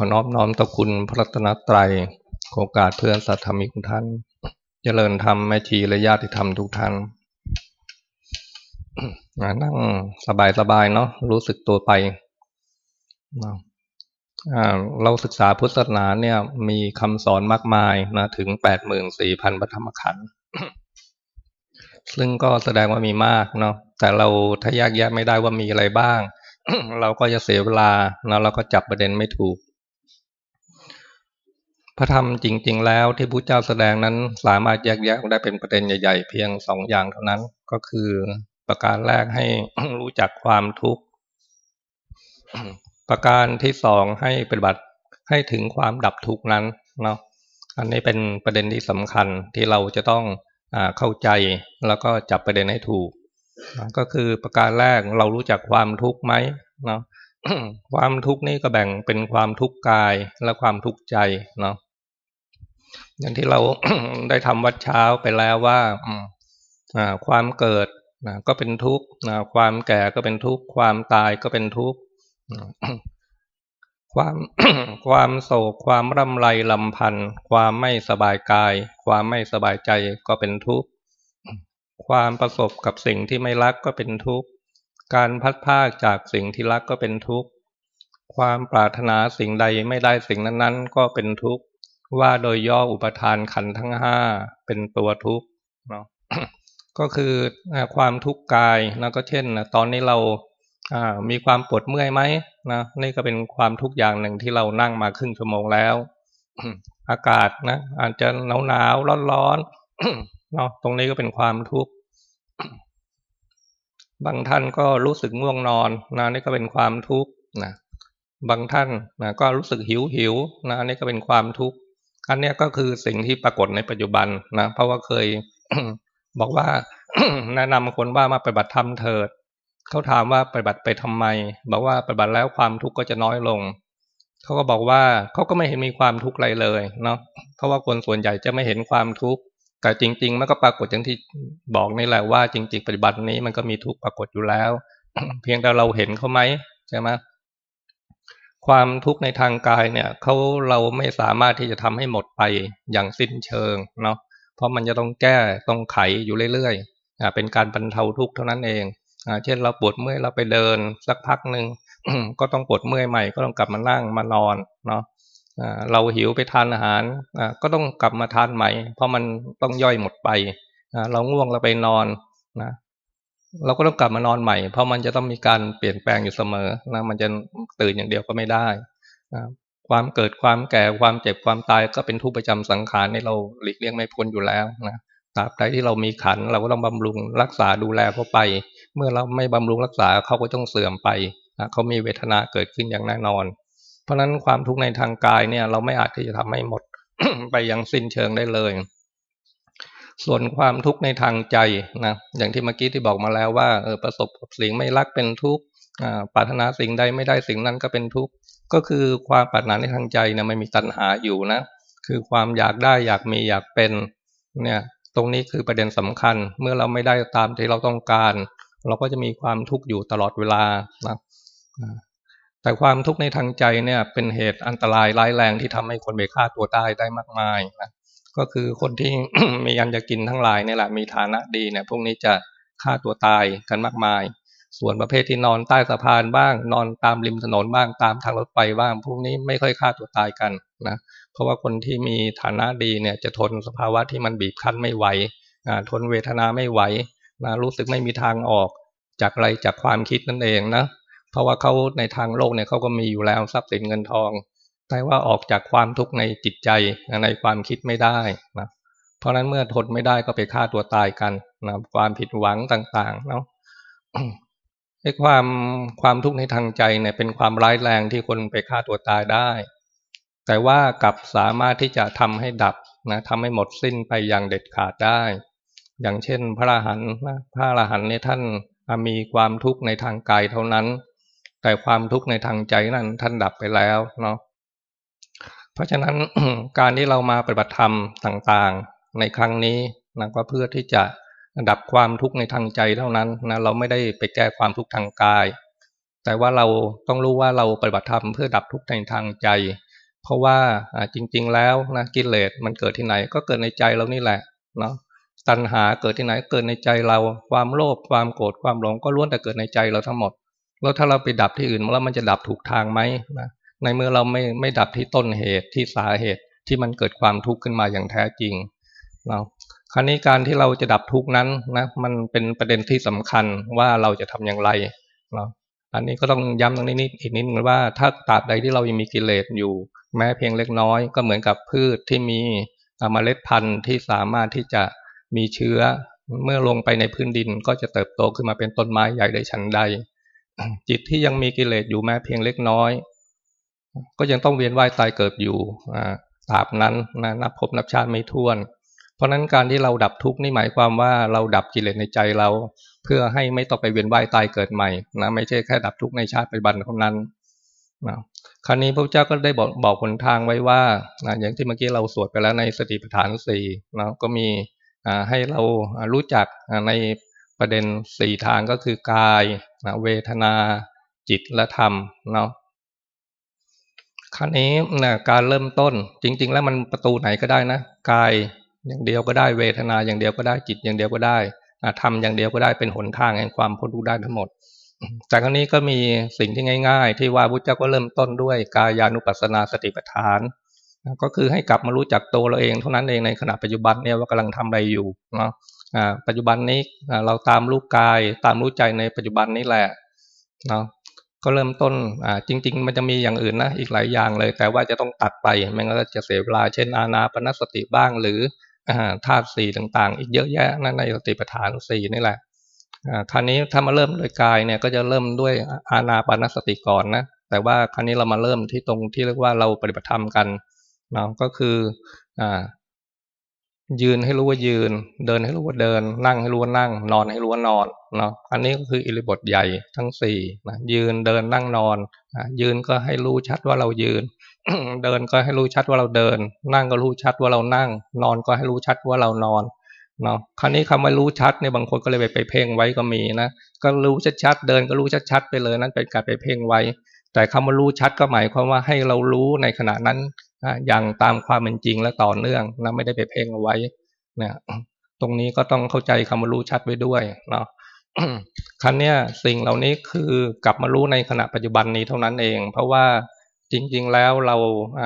อน้อมน้อมต่อคุณพระรัตนตรัยโอกาสเพื่อนสัตธรรมิกท่านเจริญธรรมแม่ชีและญาติธรรมทุกท่านนั่งสบายๆเนาะรู้สึกตัวไปเราศึกษาพุทธศาสนาเนี่ย มีคำสอนมากมายนะถึงแปดหมื่นสี่พันพระธรรมขันธ์ซึ่งก็แสดงว่ามีมากเนาะแต่เราถ้าแยกแยะไม่ได้ว่ามีอะไรบ้าง เราก็จะเสียเวลาแล้วเราก็จับประเด็นไม่ถูก พระธรรมจริง ๆ แล้วที่พระเจ้าแสดงนั้นสามารถแยกแยะได้เป็นประเด็นใหญ่ ๆ เพียงสองอย่างเท่านั้น ก็คือประการแรกให้รู้จักความทุกข์ ประการที่สองให้ปฏิบัติให้ถึงความดับทุกข์นั้นเนาะอันนี้เป็นประเด็นที่สำคัญที่เราจะต้องเข้าใจแล้วก็จับประเด็นให้ถูกก็คือประการแรกเรารู้จักความทุกข์ไหมเนาะความทุกข์นี่ก็แบ่งเป็นความทุกข์กายและความทุกข์ใจเนาะ อย่างที่เราได้ทำวัดเช้าไปแล้วว่าความเกิดก็เป็นทุกข์ความแก่ก็เป็นทุกข์ความตายก็เป็นทุกข์ความความโศกความร่ำไรลำพันธ์ความไม่สบายกาย ความไม่สบายใจก็เป็นทุกข์ความประสบกับสิ่งที่ไม่รักก็เป็นทุกข์การพัดพากจากสิ่งที่รักก็เป็นทุกข์ความปรารถนาสิ่งใดไม่ได้สิ่งนั้นๆ ก็เป็นทุกข์ ว่าโดยย่ออุปทานขันทั้งห้าเป็นตัวทุกข์เนาะก็คือความทุกข์กายแล้วก็เช่นตอนนี้เรามีความปวดเมื่อยไหมนะนี่ก็เป็นความทุกข์อย่างหนึ่งที่เรานั่งมาครึ่งชั่วโมงแล้ว อากาศนะอาจจะหนาวหนาวร้อนร้อนเนาะตรงนี้ก็เป็นความทุกข์บางท่านก็รู้สึกง่วงนอนนะนี่ก็เป็นความทุกข์นะบางท่านนะก็รู้สึกหิวหิวนะอันนี้ก็เป็นความทุกข์ อันนี้ก็คือสิ่งที่ปรากฏในปัจจุบันนะ เพราะว่าเคยบอกว่าแนะนำคนว่ามาปฏิบัติธรรมเถิดเขาถามว่าปฏิบัติไปทำไม บอกว่าปฏิบัติแล้วความทุกข์ก็จะน้อยลงเขาก็บอกว่าเขาก็ไม่เห็นมีความทุกข์อะไรเลยเนาะเพราะว่าคนส่วนใหญ่จะไม่เห็นความทุกข์แต่จริง ๆ มันก็ปรากฏอย่างที่บอกนี่แหละว่าจริง ๆ ปฏิบัตินี้มันก็มีทุกข์ปรากฏอยู่แล้ว เพียงแต่เราเห็นเขาไหมใช่ไหม ความทุกข์ในทางกายเนี่ยเขาเราไม่สามารถที่จะทำให้หมดไปอย่างสิ้นเชิงเนาะเพราะมันจะต้องแก้ต้องไขอยู่เรื่อยๆเป็นการบรรเทาทุกข์เท่านั้นเองเช่นเราปวดเมื่อยเราไปเดิน สักพักหนึ่งก็ต้องปวดเมื่อยใหม่ก็ต้องกลับมานั่งมานอนเนาะเราหิวไปทานอาหารก็ต้องกลับมาทานใหม่ เพราะมันต้องย่อยหมดไปเราง่วงเราไปนอนนะ เราก็ต้องกลับมานอนใหม่ เพราะมันจะต้องมีการเปลี่ยนแปลงอยู่เสมอนะมันจะตื่นอย่างเดียวก็ไม่ได้ความเกิดความแก่ความเจ็บความตายก็เป็นทุกประจำสังขารในเราหลีกเลี่ยงไม่พ้นอยู่แล้วนะตราบใดที่เรามีขันเราก็ต้องบำรุงรักษาดูแลเขาไป เมื่อเราไม่บำรุงรักษาเขาก็ต้องเสื่อมไปเขามีเวทนาเกิดขึ้นอย่างแน่นอน เพราะฉะนั้นความทุกข์ในทางกายเนี่ยเราไม่อาจที่จะทำให้หมดไปอย่างสิ้นเชิงได้เลย ส่วนความทุกข์ในทางใจนะอย่างที่เมื่อกี้ที่บอกมาแล้วว่าเออประสบกับสิ่งไม่รักเป็นทุกข์ปรารถนาสิ่งใดไม่ได้สิ่งนั้นก็เป็นทุกข์ก็คือความปรารถนาในทางใจเนี่ยไม่มีตัณหาอยู่นะคือความอยากได้อยากมีอยากเป็นเนี่ยตรงนี้คือประเด็นสำคัญเมื่อเราไม่ได้ตามที่เราต้องการ เราก็จะมีความทุกข์อยู่ตลอดเวลานะแต่ความทุกข์ในทางใจเนี่ยเป็นเหตุอันตรายร้ายแรงที่ทำให้คนไปฆ่าตัวตายได้มากมายนะ ก็คือคนที่มีอันจะกินทั้งหลายนี่แหละมีฐานะดีเนี่ยพวกนี้จะฆ่าตัวตายกันมากมาย ส่วนประเภทที่นอนใต้สะพานบ้าง นอนตามริมถนนบ้างตามทางรถไฟบ้าง พวกนี้ไม่ค่อยฆ่าตัวตายกันนะเพราะว่าคนที่มีฐานะดีเนี่ยจะทนสภาวะที่มันบีบคั้นไม่ไหวทนเวทนาไม่ไหวนะรู้สึกไม่มีทางออกจากอะไรจากความคิดนั่นเองนะเพราะว่าเขาในทางโลกเนี่ยเขาก็มีอยู่แล้วทรัพย์สินเงินทอง แต่ว่าออกจากความทุกข์ในจิตใจในความคิดไม่ได้นะเพราะนั้นเมื่อทนไม่ได้ก็ไปฆ่าตัวตายกันนะความผิดหวังต่างๆเนาะไอ้ความความทุกข์ในทางใจเนี่ยเป็นความร้ายแรงที่คนไปฆ่าตัวตายได้ แต่ว่ากลับสามารถที่จะทำให้ดับนะทำให้หมดสิ้นไปอย่างเด็ดขาดได้ อย่างเช่น พระอรหันต์นะพระอรหันต์เนี่ยท่านมีความทุกข์ในทางกายเท่านั้น แต่ความทุกข์ในทางใจนั้นท่านดับไปแล้วเนาะ ราะฉะนั้นการที่เรามาปฏิบัติธรรมต่างๆ ในครั้งนี้นะก็เพื่อที่จะดับความทุกข์ในทางใจเท่านั้นนะเราไม่ได้ไปแก้ความทุกข์ทางกาย แต่ว่าเราต้องรู้ว่าเราปฏิบัติธรรมเพื่อดับทุกข์ในทางใจ เพราะว่าจริง ๆ แล้วนะกิเลสมันเกิดที่ไหน ก็เกิดในใจเรานี่แหละเนาะตัณหาเกิดที่ไหนเกิดในใจเรา ความโลภความโกรธความหลงก็ล้วนแต่เกิดในใจเราทั้งหมด แล้วถ้าเราไปดับที่อื่นแล้วมันจะดับถูกทางไหมนะ ในเมื่อเราไม่ไม่ดับที่ต้นเหตุที่สาเหตุที่มันเกิดความทุกข์ขึ้นมาอย่างแท้จริงเนาคราวนี้การที่เราจะดับทุกข์นั้นนะมันเป็นประเด็นที่สำคัญว่าเราจะทำอย่างไรเนาะอันนี้ก็ต้องย้ำตรงนี้นิดอีกนิดนึงว่าถ้าตราบใดที่เรายังมีกิเลสอยู่ แม้เพียงเล็กน้อย ก็เหมือนกับพืชที่มีเมล็ดพันธุ์ที่สามารถที่จะมีเชื้อ เมื่อลงไปในพื้นดินก็จะเติบโตขึ้นมาเป็นต้นไม้ใหญ่ได้ชั้นใด จิตที่ยังมีกิเลสอยู่แม้เพียงเล็กน้อย ก็ยังต้องเวียนว่ายตายเกิดอยู่ตราบนั้นนะนับพบนับชาติไม่ท้วน เพราะนั้นการที่เราดับทุกข์นี่หมายความว่าเราดับกิเลสในใจเรา เพื่อให้ไม่ต้องไปเวียนว่ายตายเกิดใหม่นะไม่ใช่แค่ดับทุกข์ในชาติปัจจุบันเท่านั้นนะคราวนี้พระเจ้าก็ได้บอกบอกหนทางไว้ว่านะอย่างที่เมื่อกี้เราสวดไปแล้วในสติปัฏฐานสี่นะก็มีให้เรารู้จักในประเด็นสี่ทางก็คือกายนะเวทนาจิตและธรรมเนาะ ครั้นี้นะการเริ่มต้นจริง ๆ แล้วมันประตูไหนก็ได้นะกายอย่างเดียวก็ได้เวทนาอย่างเดียวก็ได้จิตอย่างเดียวก็ได้ทำอย่างเดียวก็ได้เป็นหนทางแห่งความพ้นทุกข์ได้ทั้งหมดจากนี้ก็มีสิ่งที่ง่าย ๆ ที่ว่าพุทธเจ้าก็เริ่มต้นด้วยกายานุปัสสนาสติปัฏฐาน ก็คือให้กลับมารู้จักตัวเราเองเท่านั้นเองในขณะปัจจุบันเนี่ยว่ากำลังทำอะไรอยู่เนาะปัจจุบันนี้เราตามรู้กายตามรู้ใจในปัจจุบันนี้แหละเนาะ ก็เริ่มต้นอ่าจริง ๆ มันจะมีอย่างอื่นนะอีกหลายอย่างเลย แต่ว่าจะต้องตัดไปไม่งั้นจะเสียเวลาเช่นอานาปนสติบ้างหรือธาตุสี่ต่างๆ อีกเยอะแยะนั่นในสติปัฏฐานสี่นี่แหละคราวนี้ถ้ามาเริ่มโดยกายเนี่ยก็จะเริ่มด้วยอานาปนสติก่อนนะแต่ว่าคราวนี้เรามาเริ่มที่ตรงที่เรียกว่าเราปฏิบัติธรรมกันเนาะก็คืออ่า ยืนให้รู้ว่ายืน เดินให้รู้ว่าเดิน นั่งให้รู้ว่านั่ง นอนให้รู้ว่านอนเนาะอันนี้ก็คืออิริบทใหญ่ทั้งสี่นะยืนเดินนั่งนอนยืนก็ให้รู้ชัดว่าเรายืน เดินก็ให้รู้ชัดว่าเราเดิน นั่งก็รู้ชัดว่าเรานั่ง นอนก็ให้รู้ชัดว่าเรานอนเนาะคราวนี้คำว่ารู้ชัดเนี่ยบางคนก็เลยไปไปเพ่งไว้ก็มีนะก็รู้ชัดๆเดินก็รู้ชัดๆไปเลยนั่นเป็นการไปเพ่งไว้ แต่คำว่ารู้ชัดก็หมายความว่าให้เรารู้ในขณะนั้น อย่างตามความเป็นจริงและต่อเนื่องนะไม่ได้ไปเพ่งเอาไว้เนี่ยตรงนี้ก็ต้องเข้าใจคำว่ารู้ชัดไว้ด้วยเนาะครั้นี้สิ่งเหล่านี้คือกลับมารู้ในขณะปัจจุบันนี้เท่านั้นเอง เพราะว่าจริง ๆ แล้วเราอ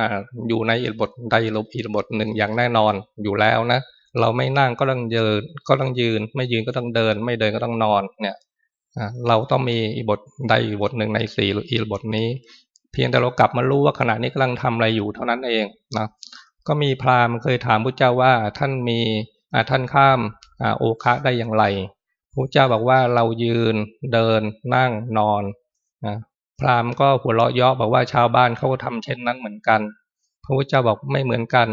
อยู่ในอิบทใดลบอีบทหนึ่งอย่างแน่นอนอยู่แล้วนะเราไม่นั่งก็ต้องยืนก็ต้องยืน ไม่ยืนก็ต้องเดิน ไม่เดินก็ต้องนอนเนี่ยเราต้องมีอีบทใดอิบทหนึ่งในสี่หรืออีบทนี้ เพียงแต่เรากลับมารู้ว่าขณะนี้กำลังทำอะไรอยู่เท่านั้นเองนะก็มีพราหมณ์เคยถามพระเจ้าว่าท่านมีท่านข้ามโอคะได้อย่างไรพระเจ้าบอกว่าเรายืนเดินนั่งนอนนะพราหมณ์ก็หัวเราะเยาะบอกว่าชาวบ้านเขาก็ทำเช่นนั้นเหมือนกัน พระพุทธเจ้าบอกไม่เหมือนกัน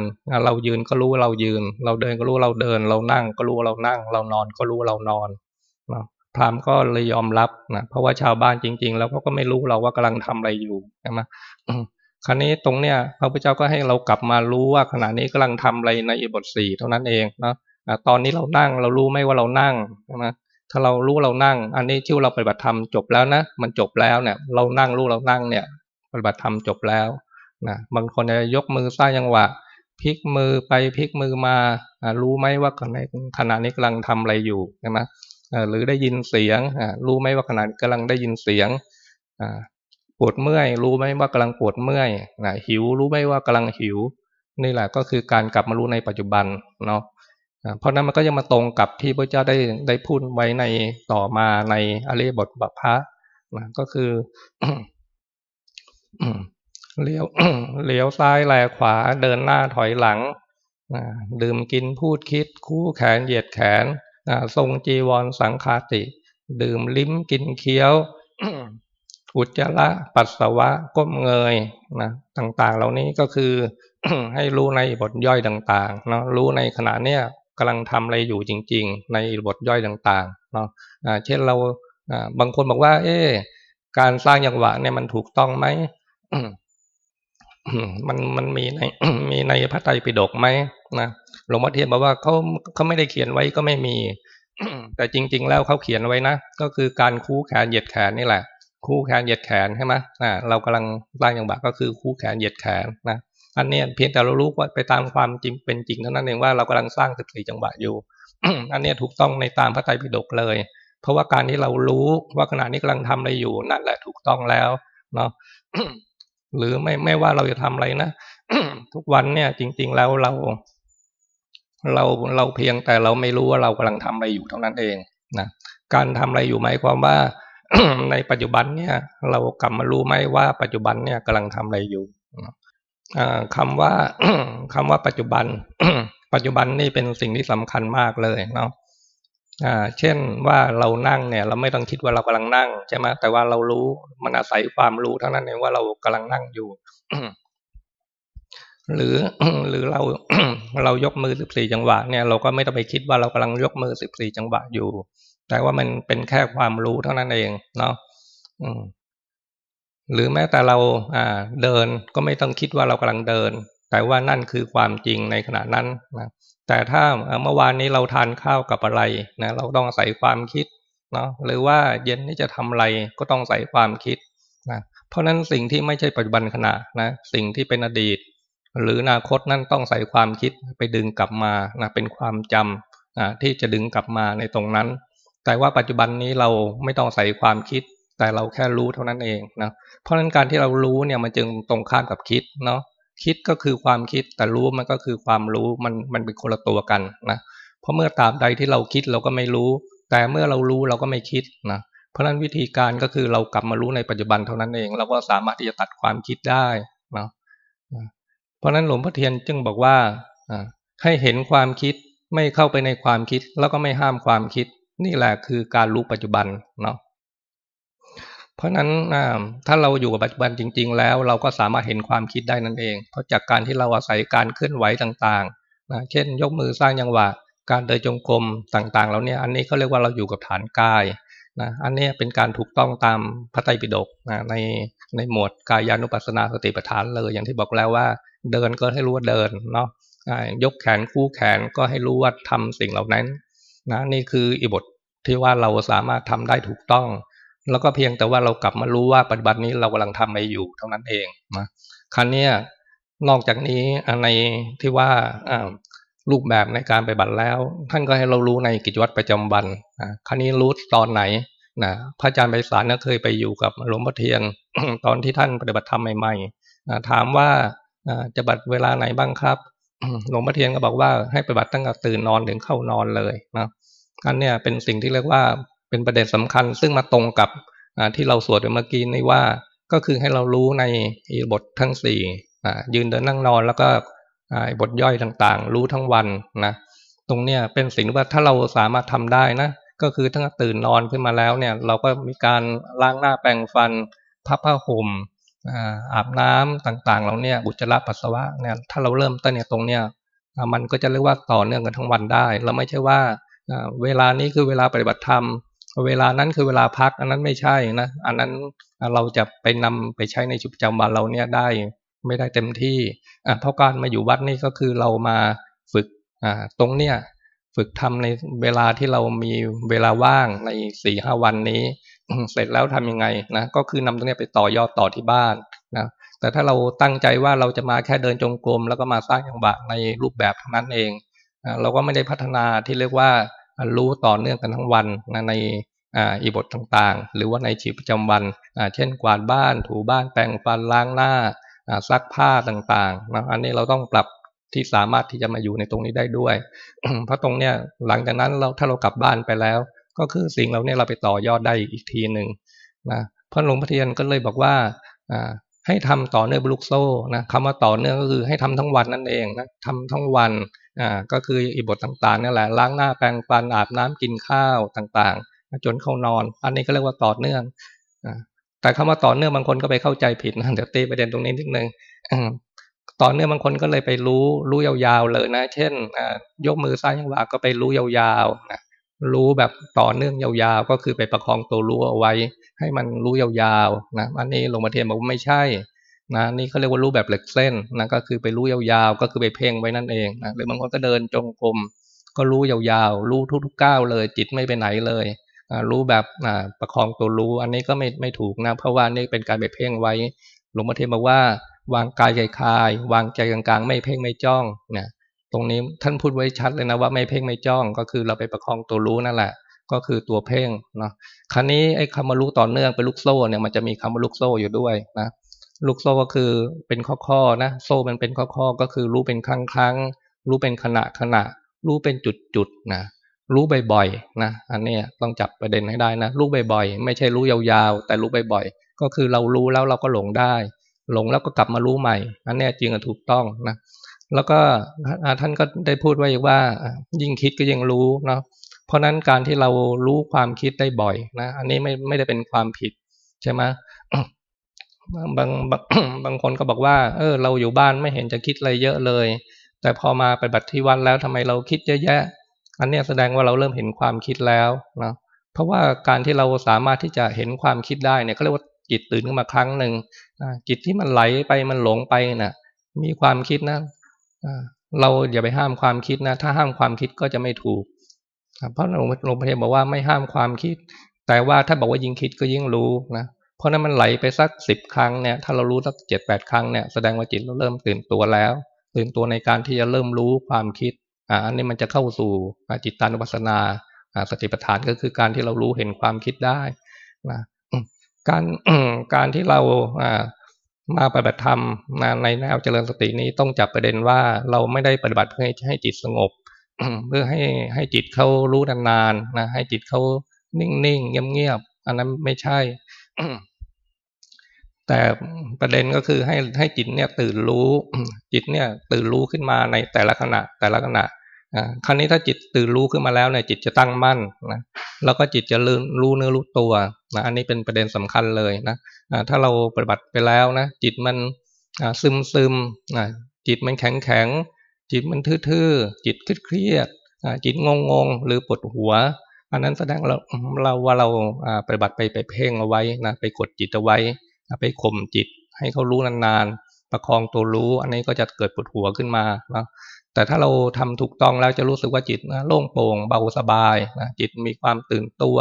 เรายืนก็รู้เรายืน เราเดินก็รู้เราเดิน เรานั่งก็รู้เรานั่ง เรานอนก็รู้เรานอนนะ พราหมณ์ก็เลยยอมรับนะเพราะว่าชาวบ้านจริง ๆ แล้วเขาก็ไม่รู้เราว่ากำลังทำอะไรอยู่ใช่ไหมคราวนี้ตรงเนี้ยพระพุทธเจ้าก็ให้เรากลับมารู้ว่าขณะนี้กำลังทำอะไรในอิบทสี่เท่านั้นเองนะตอนนี้เรานั่งเรารู้ไหมว่าเรานั่งใช่ไหมถ้าเรารู้เรานั่ง อันนี้ชื่เราปฏิบัติธรรมจบแล้วนะมันจบแล้วเนี่ย เรานั่งรู้เรานั่งเนี่ย ปฏิบัติธรรมจบแล้วนะบางคนจะยกมือสร้างยังหวะพลิกมือไปพลิกมือมารู้ไหมว่าขณะนี้กำลังทำอะไรอยู่ใช่ไหม หรือได้ยินเสียงรู้ไหมว่าขณะกำลังได้ยินเสียงปวดเมื่อย รู้ไหมว่ากำลังปวดเมื่อยหิว รู้ไหมว่ากำลังหิว นี่แหละก็คือการกลับมารู้ในปัจจุบันเนาะเพราะนั้นมันก็จะมาตรงกับที่พระเจ้าได้ได้พูดไว้ในต่อมาในอริยบทบัพพะก็คือเลี้ยวเลี้ยวซ้ายแลขวาเดินหน้าถอยหลังดื่มกินพูดคิด คู่แขนเหยียดแขน ทรงจีวรสังคาติ ดื่มลิ้มกินเคี้ยวอุจจาระปัสสาวะก้มเงยนะต่างๆ เหล่านี้ก็คือให้รู้ในบทย่อยต่างๆเนาะรู้ในขณะเนี้ยกำลังทำอะไรอยู่จริง ๆ ในบทย่อยต่างๆเนาะเช่นเราบางคนบอกว่า เอ๊การสร้างอย่างหวะเนี่ยมันถูกต้องไหม มันมันมีในมีในพระไตรปิฎกไหมนะหลวงพ่อเทียนบอกว่าเขาเขาไม่ได้เขียนไว้ก็ไม่มี แต่จริง ๆ แล้วเขาเขียนไว้นะก็คือการคู่แขนเหยียดแขนนี่แหละ คู่แขนเหยียดแขนใช่ไหมอ่าเรากำลังร่างอย่างบะก็คือคู่แขนเหยียดแขนนะอันนี้เพียงแต่เรารู้ว่าไปตามความจริงเป็นจริงเท่านั้นเองว่าเรากำลังสร้างสิบสี่จังหวะอยู่อันนี้ถูกต้องในตามพระไตรปิฎกเลย เพราะว่าการที่เรารู้ว่าขณะนี้กำลังทำอะไรอยู่นั่นแหละถูกต้องแล้วเนาะ หรือไม่ไม่ว่าเราจะทำอะไรนะทุกวันเนี่ย จริง ๆ แล้วเรา เราเราเพียงแต่เราไม่รู้ว่าเรากำลังทำอะไรอยู่เท่านั้นเองนะการทำอะไรอยู่หมายความว่าในปัจจุบันเนี่ย เรากลับมารู้ไหมว่าปัจจุบันเนี่ยกำลังทำอะไรอยู่คำว่าคำว่าปัจจุบัน ปัจจุบันนี่เป็นสิ่งที่สำคัญมากเลยเนาะ เช่นว่าเรานั่งเนี่ย เราไม่ต้องคิดว่าเรากำลังนั่งใช่ไหมแต่ว่าเรารู้มันอาศัยความรู้เท่านั้นเองว่าเรากำลังนั่งอยู่ หรือหรือเราเรายกมือสิบสี่จังหวะเนี่ยเราก็ไม่ต้องไปคิดว่าเรากำลังยกมือสิบสี่จังหวะอยู่ แต่ว่ามันเป็นแค่ความรู้เท่านั้นเองเนาะหรือแม้แต่เราอ่าเดินก็ไม่ต้องคิดว่าเรากำลังเดิน แต่ว่านั่นคือความจริงในขณะนั้นนะ แต่ถ้าเมื่อวานนี้เราทานข้าวกับอะไรนะเราต้องใส่ความคิดเนาะหรือว่าเย็นนี้จะทำอะไรก็ต้องใส่ความคิดนะเพราะนั้นสิ่งที่ไม่ใช่ปัจจุบันขณะนะสิ่งที่เป็นอดีต หรืออนาคตนั่นต้องใส่ความคิดไปดึงกลับมานะเป็นความจำนะที่จะดึงกลับมาในตรงนั้น แต่ว่าปัจจุบันนี้เราไม่ต้องใส่ความคิด แต่เราแค่รู้เท่านั้นเองนะเพราะฉะนั้นการที่เรารู้เนี่ยมันจึงตรงข้ามกับคิดเนาะ คิดก็คือความคิดแต่รู้มันก็คือความรู้มันมันเป็นคนละตัวกันนะเพราะเมื่อตามใดที่เราคิดเราก็ไม่รู้ แต่เมื่อเรารู้เราก็ไม่คิดนะเพราะฉะนั้นวิธีการก็คือเรากลับมารู้ในปัจจุบันเท่านั้นเอง เราก็สามารถที่จะตัดความคิดได้นะเพราะนั้นหลวงพ่อเทียนจึงบอกว่าให้เห็นความคิดไม่เข้าไปในความคิด แล้วก็ไม่ห้ามความคิด นี่แหละคือการรู้ปัจจุบันเนาะ เพราะนั้นถ้าเราอยู่กับปัจจุบันจริง ๆ แล้วเราก็สามารถเห็นความคิดได้นั่นเอง เพราะจากการที่เราอาศัยการเคลื่อนไหวต่างๆนะเช่น ยกมือสร้างยังหวะการเดินจงกรมต่างๆแล้วเนี่ยอันนี้เขาเรียกว่าเราอยู่กับฐานกายนะอันนี้เป็นการถูกต้องตามพระไตรปิฎกนะในในหมวดกายานุปัสสนาสติปัฏฐานเลย อย่างที่บอกแล้วว่า เดินก็ให้รู้ว่าเดินเนาะยกแขนคู่แขนก็ให้รู้ว่าทำสิ่งเหล่านั้นนะนี่คืออิบทที่ว่าเราสามารถทำได้ถูกต้อง แล้วก็เพียงแต่ว่าเรากลับมารู้ว่าปัจจุบันนี้เรากำลังทำอะไรอยู่เท่านั้นเองนะครั้นี้นอกจากนี้ในที่ว่ารูปแบบในการไปบัตรแล้ว ท่านก็ให้เรารู้ในกิจวัตรประจำวันครั้นี้รู้ตอนไหนนะพระอาจารย์ไพศาลก็เคยไปอยู่กับหลวงพ่อเทียนตอนที่ท่านปฏิบัติธรรมใหม่ๆถามว่าจะบัตรเวลาไหนบ้างครับหลวงพ่อเทียนก็บอกว่าให้ไปบัตรตั้งแต่ตื่นนอนถึงเข้านอนเลยนะอันเนี้ยเป็นสิ่งที่เรียกว่า เป็นประเด็นสำคัญ ซึ่งมาตรงกับที่เราสวดเมื่อกี้นี้ว่าก็คือให้เรารู้ในบททั้งสี่ยืนเดินนั่งนอนแล้วก็บทย่อยต่างๆ รู้ทั้งวันนะตรงเนี้ยเป็นสิ่งที่ว่าถ้าเราสามารถทำได้นะก็คือตั้งตื่นนอนขึ้นมาแล้วเนี่ย เราก็มีการล้างหน้าแปรงฟันพับผ้าห่มอาบน้ำต่างๆเราเนี่ยอุจจาระปัสสาวะเนี่ยถ้าเราเริ่มต้นเนี่ยตรงเนี้ยมันก็จะเรียกว่าต่อเนื่องกันทั้งวันได้ เราไม่ใช่ว่าเวลานี้คือเวลาปฏิบัติธรรม เวลานั้นคือเวลาพัก อันนั้นไม่ใช่นะ อันนั้นเราจะไปนำไปใช้ในชีวิตประจำวันเราเนี่ยได้ไม่ได้เต็มที่เพราะการมาอยู่วัดนี่ก็คือเรามาฝึกตรงเนี้ยฝึกทำในเวลาที่เรามีเวลาว่างในสี่ห้าวันนี้ เสร็จแล้วทํำยังไงนะก็คือนำตรงนี้ไปต่อยอดต่อที่บ้านนะแต่ถ้าเราตั้งใจว่าเราจะมาแค่เดินจงกรมแล้วก็มาสร้างอย่างบะในรูปแบบนั้นเอง เราก็ไม่ได้พัฒนาที่เรียกว่า รู้ต่อเนื่องกันทั้งวันนะในอีบทต่างๆ หรือว่าในชีวิตประจำวัน เช่นกวาดบ้านถูบ้านแปรงฟันล้างหน้าซักผ้าต่างๆนะอันนี้เราต้องปรับที่สามารถที่จะมาอยู่ในตรงนี้ได้ด้วย เพราะตรงเนี้ยหลังจากนั้นเราถ้าเรากลับบ้านไปแล้ว ก็คือสิ่งเราเนี่ยเราไปต่อยอดได้อีกทีหนึ่งนะพระหลวงพ่อเทียนก็เลยบอกว่า ให้ทำต่อเนื่องบลุกโซ่นะคำว่าต่อเนื่องก็คือให้ทำทั้งวันนั่นเองนะทำทั้งวันอ่าก็คืออิบทต่างๆนี่แหละล้างหน้าแปรงฟันอาบน้ำกินข้าวต่างๆ จนเข้านอน อันนี้ก็เรียกว่าต่อเนื่องอ่าแต่คำว่าต่อเนื่องบางคนก็ไปเข้าใจผิดนะเดี๋ยวตีประเด็นตรงนี้นิดนึงต่อเนื่องบางคนก็เลยไปรู้รู้ยาวๆเลยนะ เช่นยกมือซ้ายยังหวะก็ไปรู้ยาวๆนะ รู้แบบต่อเนื่องยาวๆ ก็คือไปประคองตัวรู้เอาไว้ ให้มันรู้ยาวๆนะอันนี้หลวงพ่อเทียนบอกว่าไม่ใช่นะนี่เขาเรียกว่ารู้แบบเหล็กเส้นนะก็คือไปรู้ยาวๆ ก็คือไปเพ่งไว้นั่นเองนะหรือบางคนก็เดินจงกรมก็รู้ยาวๆ รู้ทุกๆก้าวเลย จิตไม่ไปไหนเลยรู้แบบประคองตัวรู้ อันนี้ก็ไม่ไม่ถูกนะเพราะว่านี่เป็นการไปเพ่งไว้ หลวงพ่อเทียนบอกว่าวางกายคลาย วางใจกลางๆ ไม่เพ่งไม่จ้องเนี่ย ตรงนี้ท่านพูดไว้ชัดเลยนะว่าไม่เพ่งไม่จ้องก็คือเราไปประคองตัวรู้นั่นแหละ ก็คือตัวเพ่งเนาะครั้นี้ไอ้คำว่ารู้ต่อเนื่องเป็นลูกโซ่เนี่ยมันจะมีคำว่าลูกโซ่อยู่ด้วยนะลูกโซ่ก็คือเป็นข้อๆนะโซ่มันเป็นข้อๆก็คือรู้เป็นครั้งครั้งรู้เป็นขณะขณะ รู้เป็นจุดๆนะรู้บ่อยๆนะอันนี้ต้องจับประเด็นให้ได้นะรู้บ่อยๆไม่ใช่รู้ยาวๆ แต่รู้บ่อยๆก็คือเรารู้แล้วเราก็หลงได้ หลงแล้วก็กลับมารู้ใหม่ อันนี้จริงถูกต้องนะ แล้วก็ท่านก็ได้พูดไว้ว่ายิ่งคิดก็ยิ่งรู้เนาะเพราะนั้นการที่เรารู้ความคิดได้บ่อยนะอันนี้ไม่ไม่ได้เป็นความผิดใช่ไหมบางบางบางคนก็บอกว่า เออ เราอยู่บ้านไม่เห็นจะคิดอะไรเยอะเลย แต่พอมาไปบัติที่วัดแล้วทำไมเราคิดเยอะแยะ อันนี้แสดงว่าเราเริ่มเห็นความคิดแล้วนะเพราะว่าการที่เราสามารถที่จะเห็นความคิดได้เนี่ยเขาเรียกว่าจิตตื่นขึ้นมาครั้งหนึ่งจิตที่มันไหลไปมันหลงไปนะ่ะ มีความคิดนะ เราอย่าไปห้ามความคิดนะ ถ้าห้ามความคิดก็จะไม่ถูก เพราะหลวงหลวงพ่อเทียนบอกว่าไม่ห้ามความคิด แต่ว่าถ้าบอกว่ายิ่งคิดก็ยิ่งรู้นะ เพราะนั้นมันไหลไปสักสิบครั้งเนี่ย ถ้าเรารู้สักเจ็ดแปดครั้งเนี่ย แสดงว่าจิตเราเริ่มตื่นตัวแล้ว ตื่นตัวในการที่จะเริ่มรู้ความคิด อ่าอันนี้มันจะเข้าสู่จิตตานุปัสสนาสติปัฏฐานก็คือการที่เรารู้เห็นความคิดได้นะการการที่เรา มาปฏิบัติธรรมในแนวเจริญสตินี้ต้องจับประเด็นว่าเราไม่ได้ปฏิบัติเพื่อให้จิตสงบ เพื่อให้ให้จิตเขารู้นานๆนะให้จิตเขานิ่งๆเงียบๆอันนั้นไม่ใช่ แต่ประเด็นก็คือให้ให้จิตเนี่ยตื่นรู้ จิตเนี่ยตื่นรู้ขึ้นมาในแต่ละขณะแต่ละขณะ ครั้นี้ถ้าจิตตื่นรู้ขึ้นมาแล้วเนี่ยจิตจะตั้งมั่นนะแล้วก็จิตจะลืมรู้เนื้อรู้ตัวนะอันนี้เป็นประเด็นสำคัญเลยนะถ้าเราปฏิบัติไปแล้วนะจิตมันซึมซึมจิตมันแข็งแข็งจิตมันทื่อๆจิตเครียดจิตงงงหรือปวดหัว อันนั้นแสดงเราเราว่าเราปฏิบัติไปไปเพ่งเอาไว้นะไปกดจิตเอาไว้ ไปข่มจิตให้เขารู้นานๆ ประคองตัวรู้ อันนี้ก็จะเกิดปวดหัวขึ้นมานะแต่ถ้าเราทำถูกต้องแล้วจะรู้สึกว่าจิตนะโล่งโปร่งเบาสบายนะจิตมีความตื่นตัว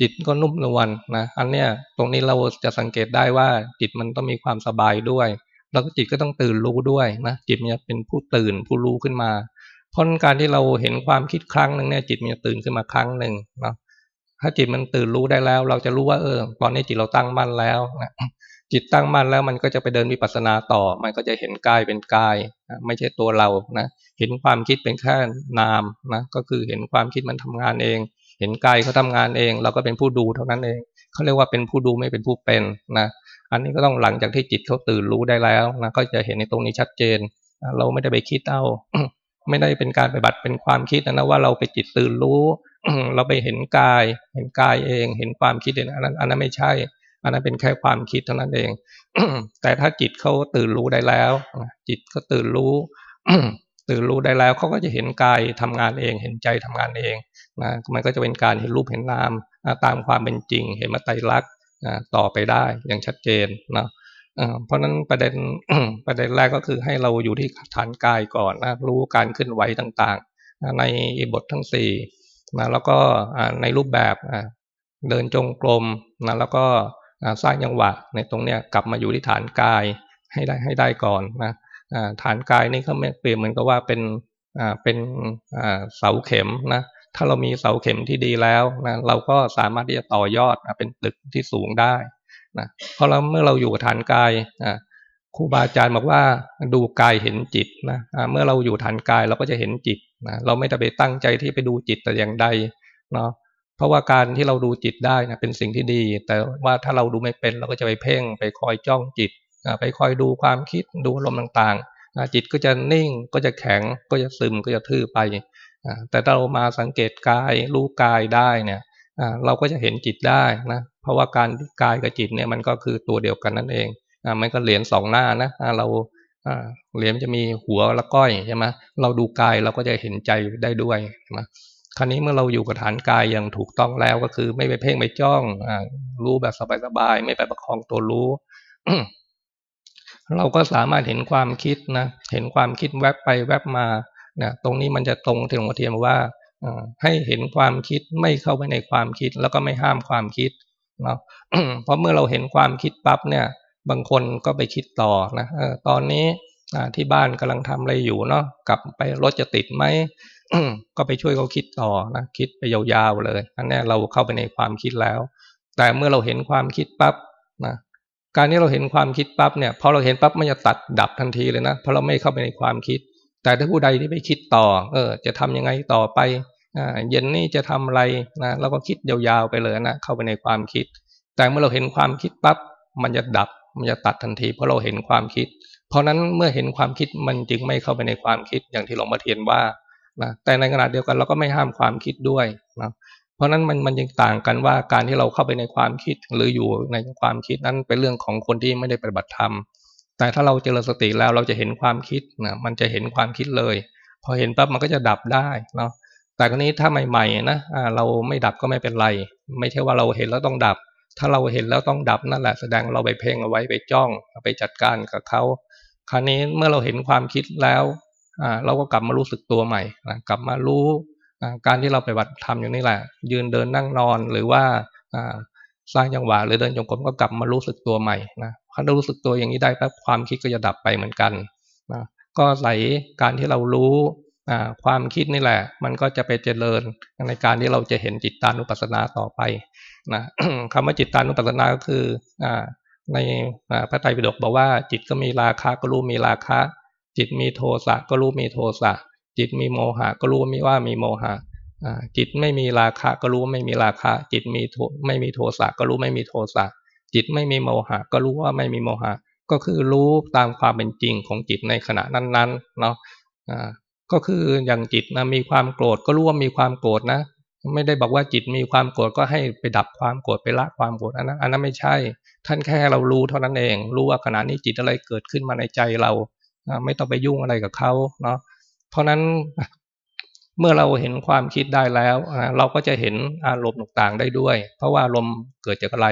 จิตก็นุ่มนวลนนะอันเนี้ยตรงนี้เราจะสังเกตได้ว่าจิตมันต้องมีความสบายด้วย แล้วก็จิตก็ต้องตื่นรู้ด้วยนะจิตมันจะเป็นผู้ตื่นผู้รู้ขึ้นมาเพราะการที่เราเห็นความคิดครั้งหนึ่งเนี่ยจิตมันจะตื่นขึ้นมาครั้งหนึ่งนะถ้าจิตมันตื่นรู้ได้แล้ว เราจะรู้ว่าเออตอนนี้จิตเราตั้งมั่นแล้วนะ จิตตั้งมั่นแล้วมันก็จะไปเดินวิปัสสนาต่อ มันก็จะเห็นกายเป็นกายไม่ใช่ตัวเรานะเห็นความคิดเป็นแค่นามนะก็คือเห็นความคิดมันทำงานเอง เห็นกายเขาทางานเอง เราก็เป็นผู้ดูเท่านั้นเองเขาเรียกว่าเป็นผู้ดูไม่เป็นผู้เป็นนะอันนี้ก็ต้องหลังจากที่จิตเขาตื่นรู้ได้แล้วนะก็จะเห็นในตรงนี้ชัดเจน เราไม่ได้ไปคิดเอา ไม่ได้เป็นการไปบัตรเป็นความคิดนะว่าเราไปจิตตื่นรู้ เราไปเห็นกาย เห็นกายเอง เห็นความคิดเองอันนั้นอันนั้นไม่ใช่ อันนั้นเป็นแค่ความคิดเท่านั้นเอง แต่ถ้าจิตเขาตื่นรู้ได้แล้ว จิตก็ตื่นรู้ตื่นรู้ได้แล้วเขาก็จะเห็นกายทำงานเอง เห็นใจทำงานเองนะมันก็จะเป็นการเห็นรูปเห็นนามตามความเป็นจริง เห็นมาไตรลักษณ์ต่อไปได้อย่างชัดเจนนะเพราะนั้นประเด็นประเด็นแรกก็คือให้เราอยู่ที่ฐานกายก่อนนะรู้การเคลื่อนไหวต่างๆ ในบททั้งสี่นะแล้วก็ในรูปแบบเดินจงกรมนะแล้วก็ สร้างยังหวะในตรงเนี้ยกลับมาอยู่ที่ฐานกายให้ได้ให้ได้ก่อนนะฐานกายนี่เขาเปรียบเหมือนกับว่าเป็นเป็นเสาเข็มนะถ้าเรามีเสาเข็มที่ดีแล้วนะเราก็สามารถที่จะต่อยอดเป็นตึกที่สูงได้นะเพราะเราเมื่อเราอยู่ฐานกายครูบาอาจารย์บอกว่าดูกายเห็นจิตนะเมื่อเราอยู่ฐานกายเราก็จะเห็นจิตนะเราไม่ได้ไปตั้งใจที่ไปดูจิตแต่อย่างใดเนาะ ราะว่าการที่เราดูจิตได้นะเป็นสิ่งที่ดี แต่ว่าถ้าเราดูไม่เป็นเราก็จะไปเพ่ง ไปคอยจ้องจิต ไปคอยดูความคิดดูลมต่างๆ จิตก็จะนิ่งก็จะแข็งก็จะซึมก็จะทื่อไป แต่ถ้าเรามาสังเกตกายรู้กายได้เนี่ยเราก็จะเห็นจิตได้นะเพราะว่าการกายกับจิตเนี่ยมันก็คือตัวเดียวกันนั่นเองอมันก็เหรียญสองหน้านะเราอ่าเหรียญจะมีหัวและก้อยใช่ไหมเราดูกายเราก็จะเห็นใจได้ด้วยใช่ไหม คราวนี้เมื่อเราอยู่กับฐานกายอย่างถูกต้องแล้วก็คือ ไม่ไปเพ่งไปจ้องอรู้แบบสบายๆไม่ไปประคองตัวรู้เราก็สามารถเห็นความคิดนะเห็นความคิดแวบไปแวบมานะตรงนี้มันจะตรงที่หลวงพ่อเทียนว่าให้เห็นความคิดไม่เข้าไปในความคิด แล้วก็ไม่ห้ามความคิดเนาะเพราะเมื่อเราเห็นความคิดปั๊บเนี่ย บางคนก็ไปคิดต่อนะเออตอนนี้ที่บ้านกำลังทำอะไรอยู่เนาะกลับไปรถจะติดไหม ก็ไปช่วยเขาคิดต่อนะคิดไปยาวๆเลยอันนี้เราเข้าไปในความคิดแล้ว แต่เมื่อเราเห็นความคิดปั๊บนะการที่เราเห็นความคิดปั๊บเนี่ยพอเราเห็นปั๊บมันจะตัดดับทันทีเลยนะเพราะเราไม่เข้าไปในความคิด แต่ถ้าผู้ใดที่ไปคิดต่อ เออ จะทำยังไงต่อไปเย็นนี้จะทำอะไรนะเราก็คิดยาวๆไปเลยนะเข้าไปในความคิด แต่เมื่อเราเห็นความคิดปั๊บมันจะดับมันจะตัดทันที เพราะเราเห็นความคิด เพราะนั้นเมื่อเห็นความคิดมันจึงไม่เข้าไปในความคิดอย่างที่หลวงพ่อเทียนว่า นะแต่ในขณะเดียวกันเราก็ไม่ห้ามความคิดด้วยนะเพราะนั้นมันมันยังต่างกันว่าการที่เราเข้าไปในความคิดหรืออยู่ในความคิดนั้นเป็นเรื่องของคนที่ไม่ได้ปฏิบัติธรรม แต่ถ้าเราเจริญสติแล้วเราจะเห็นความคิดนะมันจะเห็นความคิดเลย พอเห็นปั๊บมันก็จะดับได้เนาะแต่กรณีถ้าใหม่ๆนะเราไม่ดับก็ไม่เป็นไร ไม่ใช่ว่าเราเห็นแล้วต้องดับ ถ้าเราเห็นแล้วต้องดับนั่นแหละแสดงเราไปเพ่งเอาไว้ไปจ้องไปจัดการกับเขาคราวนี้เมื่อเราเห็นความคิดแล้ว เราก็กลับมารู้สึกตัวใหม่กลับมารู้การที่เราไปบัติธรรมอย่างนี้แหละ ยืนเดินนั่งนอนหรือว่าสร้างจังหวะหรือเดินจงกรมก็กลับมารู้สึกตัวใหม่นะพอเรารู้สึกตัวอย่างนี้ได้ปั๊บความคิดก็จะดับไปเหมือนกันนะก็ใส่การที่เรารู้ความคิดนี่แหละ มันก็จะไปเจริญในการที่เราจะเห็นจิตตานุปัสสนาต่อไปนะคำว่าจิตตานุปัสสนาก็คือในพระไตรปิฎกบอกว่าจิตก็มีราคะก็รู้มีราคะ จิตมีโทสะก็รู้มีโทสะจิตมีโมหะก็รู้มีว่ามีโมหะจิตไม่มีราคะก็รู้ว่าไม่มีราคะ จิตมีไม่มีโทสะก็รู้ไม่มีโทสะจิตไม่มีโมหะ ก็รู้ว่าไม่มีโมหะ ก็คือรู้ตามความเป็นจริงของจิตในขณะนั้นๆเนาะก็คืออย่างจิตนะมีความโกรธก็รู้ว่ามีความโกรธนะ ไม่ได้บอกว่าจิตมีความโกรธก็ให้ไปดับความโกรธไปละความโกรธอันนั้นอันนั้นไม่ใช่ ท่านแค่เรารู้เท่านั้นเอง รู้ว่าขณะนี้จิตอะไรเกิดขึ้นมาในใจเรา ไม่ต้องไปยุ่งอะไรกับเขาเนาะเพราะนั้นเมื่อเราเห็นความคิดได้แล้วเราก็จะเห็นอารมณ์ต่างๆได้ด้วย เพราะว่าอารมณ์เกิดจากอะไร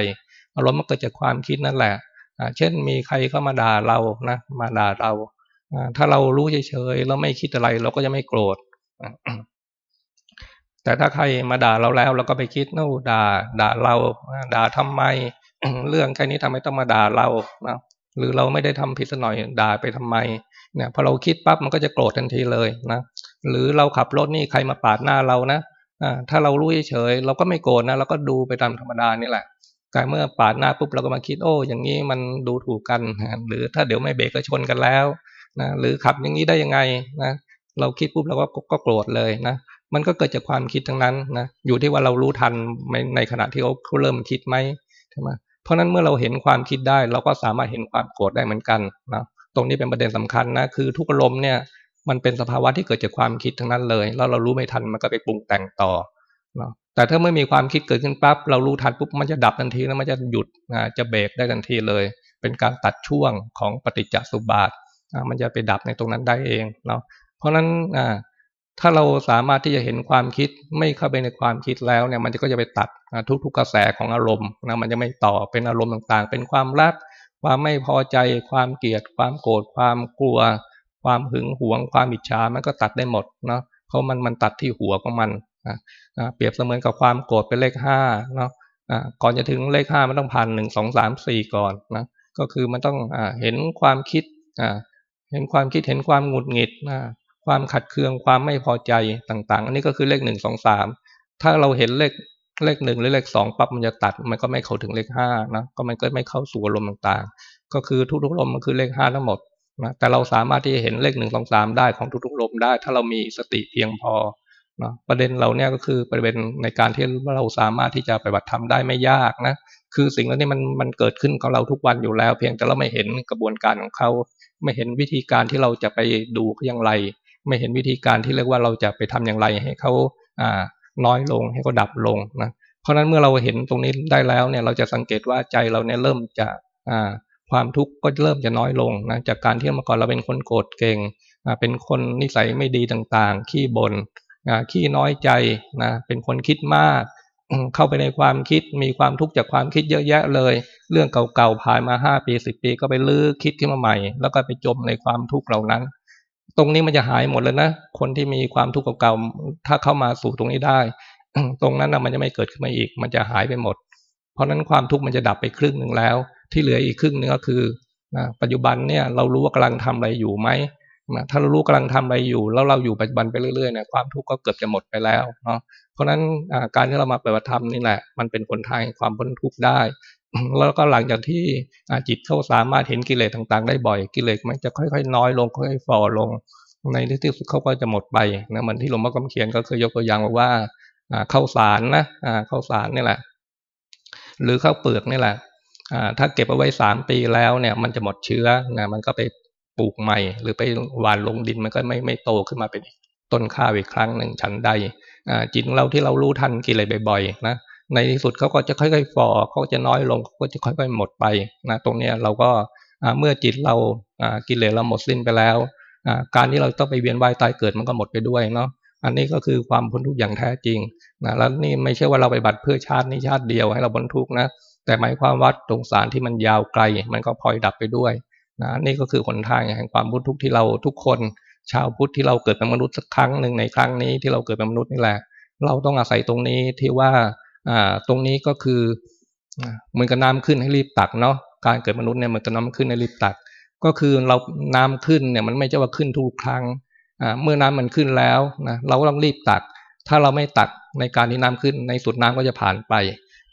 อารมณ์มันเกิดจากความคิดนั่นแหละเช่นมีใครเข้ามาด่าเรานะมาด่าเราถ้าเรารู้เฉยๆแล้วไม่คิดอะไร เราก็จะไม่โกรธแต่ถ้าใครมาด่าเราแล้ว เราก็ไปคิดนู่ด่า ด่าเราด่าทำไม เรื่องแค่นี้ทำไมต้องมาด่าเรานะ หรือเราไม่ได้ทำผิดสักหน่อยด่าไปทำไมเนี่ยพอเราคิดปั๊บมันก็จะโกรธทันทีเลยนะหรือเราขับรถนี่ใครมาปาดหน้าเรานะอ่าถ้าเรารู้เฉยเราก็ไม่โกรธนะเราก็ดูไปตามธรรมดานี่แหละการเมื่อปาดหน้าปุ๊บเราก็มาคิดโอ้อย่างนี้มันดูถูกกัน หรือถ้าเดี๋ยวไม่เบรกก็ชนกันแล้วนะหรือขับอย่างนี้ได้ยังไงนะเราคิดปุ๊บเราก็ก็โกรธเลยนะมันก็เกิดจากความคิดทั้งนั้นนะอยู่ที่ว่าเรารู้ทันในขณะที่เขาเริ่มคิดไหมใช่ไหม ราะนั้นเมื่อเราเห็นความคิดได้ เราก็สามารถเห็นความโกรธได้เหมือนกันนะตรงนี้เป็นประเด็นสำคัญนะคือทุกอารมณ์เนี่ยมันเป็นสภาวะที่เกิดจากความคิดทั้งนั้นเลย แล้วเรารู้ไม่ทันมันก็ไปปรุงแต่งต่อเนาะแต่ถ้าไม่มีความคิดเกิดขึ้นปั๊บเรารู้ทันปุ๊บมันจะดับทันทีแล้วมันจะหยุดนะจะเบรกได้ทันทีเลย เป็นการตัดช่วงของปฏิจจสุบาทมันจะไปดับในตรงนั้นได้เองเนาะเพราะฉะนั้น ถ้าเราสามารถที่จะเห็นความคิดไม่เข้าไปในความคิดแล้วเนี่ย มันก็จะไปตัดทุกๆกระแสของอารมณ์นะมันจะไม่ต่อเป็นอารมณ์ต่างๆ เป็นความรัก ความไม่พอใจ ความเกลียด ความโกรธความกลัว ความหึงหวง ความอิจฉามันก็ตัดได้หมดเนาะเพราะมันมันตัดที่หัวของมันนะเปรียบเสมือนกับความโกรธเป็นเลขห้าเนาะก่อนจะถึงเลขห้ามันต้องผ่านหนึ่งสองสามสี่ก่อนนะก็คือมันต้องอเห็นความคิดเห็นความคิดเห็นความหงุดหงิด ความขัดเคืองความไม่พอใจต่างๆ อันนี้ก็คือเลขหนึ่งสองสามถ้าเราเห็นเลขเลขหนึ่งหรือเลขสองปั๊บมันจะตัด มันก็ไม่เข้าถึงเลขห้านะก็มันก็ไม่เข้าสู่อารมณ์ต่างๆ ก็คือทุกๆลมมันคือเลขห้าทั้งหมดนะแต่เราสามารถที่จะเห็นเลขหนึ่งสองสามได้ของทุกๆลมได้ ถ้าเรามีสติเพียงพอเนาะประเด็นเราเนี่ยก็คือประเด็นในการที่เราสามารถที่จะไปบัติธรรมได้ไม่ยากนะคือสิ่งเหล่านี้มันมันเกิดขึ้นกับเราทุกวันอยู่แล้ว เพียงแต่เราไม่เห็นกระบวนการของเขา ไม่เห็นวิธีการที่เราจะไปดูอย่างไร ไม่เห็นวิธีการที่เรียกว่าเราจะไปทำอย่างไรให้เขาอ่าน้อยลงให้เขาดับลงนะเพราะนั้นเมื่อเราเห็นตรงนี้ได้แล้วเนี่ยเราจะสังเกตว่าใจเราเนี่ยเริ่มจะอ่าความทุกข์ก็เริ่มจะน้อยลงนะจากการที่เมื่อก่อนเราเป็นคนโกรธเก่งเป็นคนนิสัยไม่ดีต่างๆ ขี้บน่นขี้น้อยใจนะเป็นคนคิดมาก เข้าไปในความคิดมีความทุกข์จากความคิดเยอะแยะเลย เรื่องเก่าๆผ่านมาห้าปีสิบปีก็ไปลื้อคิดขึ้นมาใหม่ แล้วก็ไปจมในความทุกข์เหล่านั้น ตรงนี้มันจะหายหมดเลยนะ คนที่มีความทุกข์เก่าๆถ้าเข้ามาสู่ตรงนี้ได้ ตรงนั้นนะมันจะไม่เกิดขึ้นมาอีก มันจะหายไปหมด เพราะนั้นความทุกข์มันจะดับไปครึ่งหนึ่งแล้ว ที่เหลืออีกครึ่งนึงก็คือนะปัจจุบันเนี่ยเรารู้ว่ากำลังทำอะไรอยู่ไหมนะถ้าเรารู้กำลังทำอะไรอยู่ แล้วเราอยู่ปัจจุบันไปเรื่อยๆเนี่ยความทุกข์ก็เกือบจะหมดไปแล้วเนาะเพราะฉะนั้นการที่เรามาปฏิบัติธรรมนี่แหละ มันเป็นผลทางความพ้นทุกข์ได้ แล้วก็หลังจากที่จิตเขาสามารถเห็นกิเลสต่างๆ ได้บ่อยกิเลสมันจะค่อยๆ น้อยลงค่อยๆฝ่อลง ในที่สุดเขาก็จะหมดไปนะเหมือนที่หลวงพ่อกำเขียนก็เคยยกตัวอย่างว่าเข้าสารนะเข้าสารนี่แหละ หรือข้าวเปลือกนี่แหละถ้าเก็บเอาไว้สามปีแล้วเนี่ย มันจะหมดเชื้อนะมันก็ไปปลูกใหม่ หรือไปหว่านลงดินมันก็ไม่ไม่โตขึ้นมาเป็นต้นข้าวอีกครั้งหนึ่งชั้นใดจิตเราที่เรารู้ทันกิเลสบ่อยๆนะ ในที่สุดเขาก็จะค่อยๆฟอเขาจะน้อยลงเขาก็จะค่อยๆหมดไปนะตรงนี้เราก็เมื่อจิตเรากิเลสเราหมดสิ้นไปแล้ว การที่เราต้องไปเวียนว่ายตายเกิดมันก็หมดไปด้วยเนาะอันนี้ก็คือความพ้นทุกข์อย่างแท้จริงนะแล้วนี่ไม่ใช่ว่าเราไปบัตรเพื่อชาตินี้ชาติเดียวให้เราพ้นทุกข์นะแต่หมายความว่าตรงสารที่มันยาวไกล มันก็พลอยดับไปด้วยนะนี่ก็คือหนทางแห่งความพ้นทุกข์ที่เราทุกคน ชาวพุทธที่เราเกิดเป็นมนุษย์สักครั้งหนึ่งในครั้งนี้ที่เราเกิดเป็นมนุษย์นี่แหละ เราต้องอาศัยตรงนี้ที่ว่าอ่า ตรงนี้ก็คือเหมือนกับน้าขึ้นให้รีบตักเนาะการเกิดมนุษย์เนี่ยเหมือนกับน้ำขึ้นให้รีบตัก ก็คือเราน้ำขึ้นเนี่ยมันไม่ใช่ว่าขึ้นทุกครั้งเมื่อน้ำมันขึ้นแล้วนะเราก็ต้องรีบตัก ถ้าเราไม่ตักในการที่น้ำขึ้นในสุดน้ำก็จะผ่านไป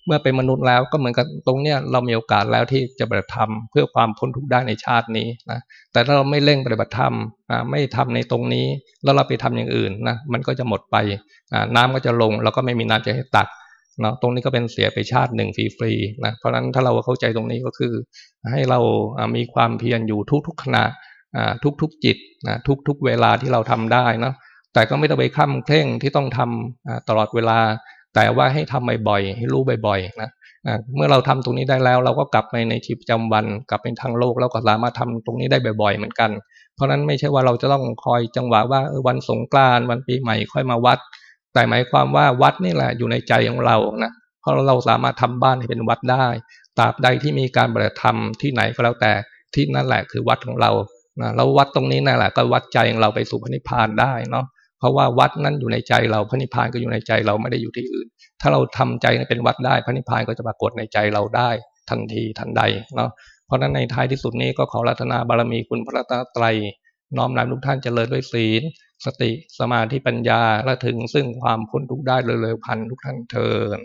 เมื่อเป็นมนุษย์แล้วก็เหมือนกับตรงเนี้ยเรามีโอกาสแล้วที่จะปฏิบัติธรรมเพื่อความพ้นทุกข์ได้ในชาตินี้นะแต่ถ้าเราไม่เร่งปฏิบัติธรรมไม่ทำในตรงนี้แล้วเราไปทำอย่างอื่นนะมันก็จะหมดไปน้ำก็จะลงเราก็ไม่มีน้ำจะให้ตัก เนาะตรงนี้ก็เป็นเสียไปชาติหนึ่งฟรีๆนะเพราะฉะนั้นถ้าเราเข้าใจตรงนี้ก็คือ ให้เรามีความเพียรอยู่ทุกๆขณะทุกๆจิตนะทุกๆเวลาที่เราทำได้นะแต่ก็ไม่ต้องไปข้ามเคร่งที่ต้องทำตลอดเวลา แต่ว่าให้ทำบ่อยๆให้รู้บ่อยๆนะเมื่อเราทำตรงนี้ได้แล้ว เราก็กลับไปในชีวิตประจำวัน กลับเป็นทางโลกเราก็สามารถทำตรงนี้ได้บ่อย ๆ เหมือนกัน เพราะนั้นไม่ใช่ว่าเราจะต้องคอยจังหวะว่าวันสงกรานต์วันปีใหม่ค่อยมาวัด แต่หมายความว่าวัดนี่แหละอยู่ในใจของเรานะเพราะเราสามารถทำบ้านให้เป็นวัดได้ตราบใดที่มีการปฏิธรรมที่ไหนก็แล้วแต่ที่นั่นแหละคือวัดของเรานะแล้ววัดตรงนี้นั่นแหละก็วัดใจของเราไปสู่พระนิพพานได้เนาะเพราะว่าวัดนั้นอยู่ในใจเราพระนิพพานก็อยู่ในใจเราไม่ได้อยู่ที่อื่น ถ้าเราทำใจเป็นวัดได้พระนิพพานก็จะปรากฏในใจเราได้ทันทีทันใดเนาะเพราะฉะนั้นในท้ายที่สุดนี้ก็ขอรัตนาบารมีคุณพระตาไตรน้อมนำทุกท่านเจริญด้วยศีล สติสมาธิปัญญาและถึงซึ่งความพ้นทุกข์ได้เร็วๆพันทุกท่านเทิน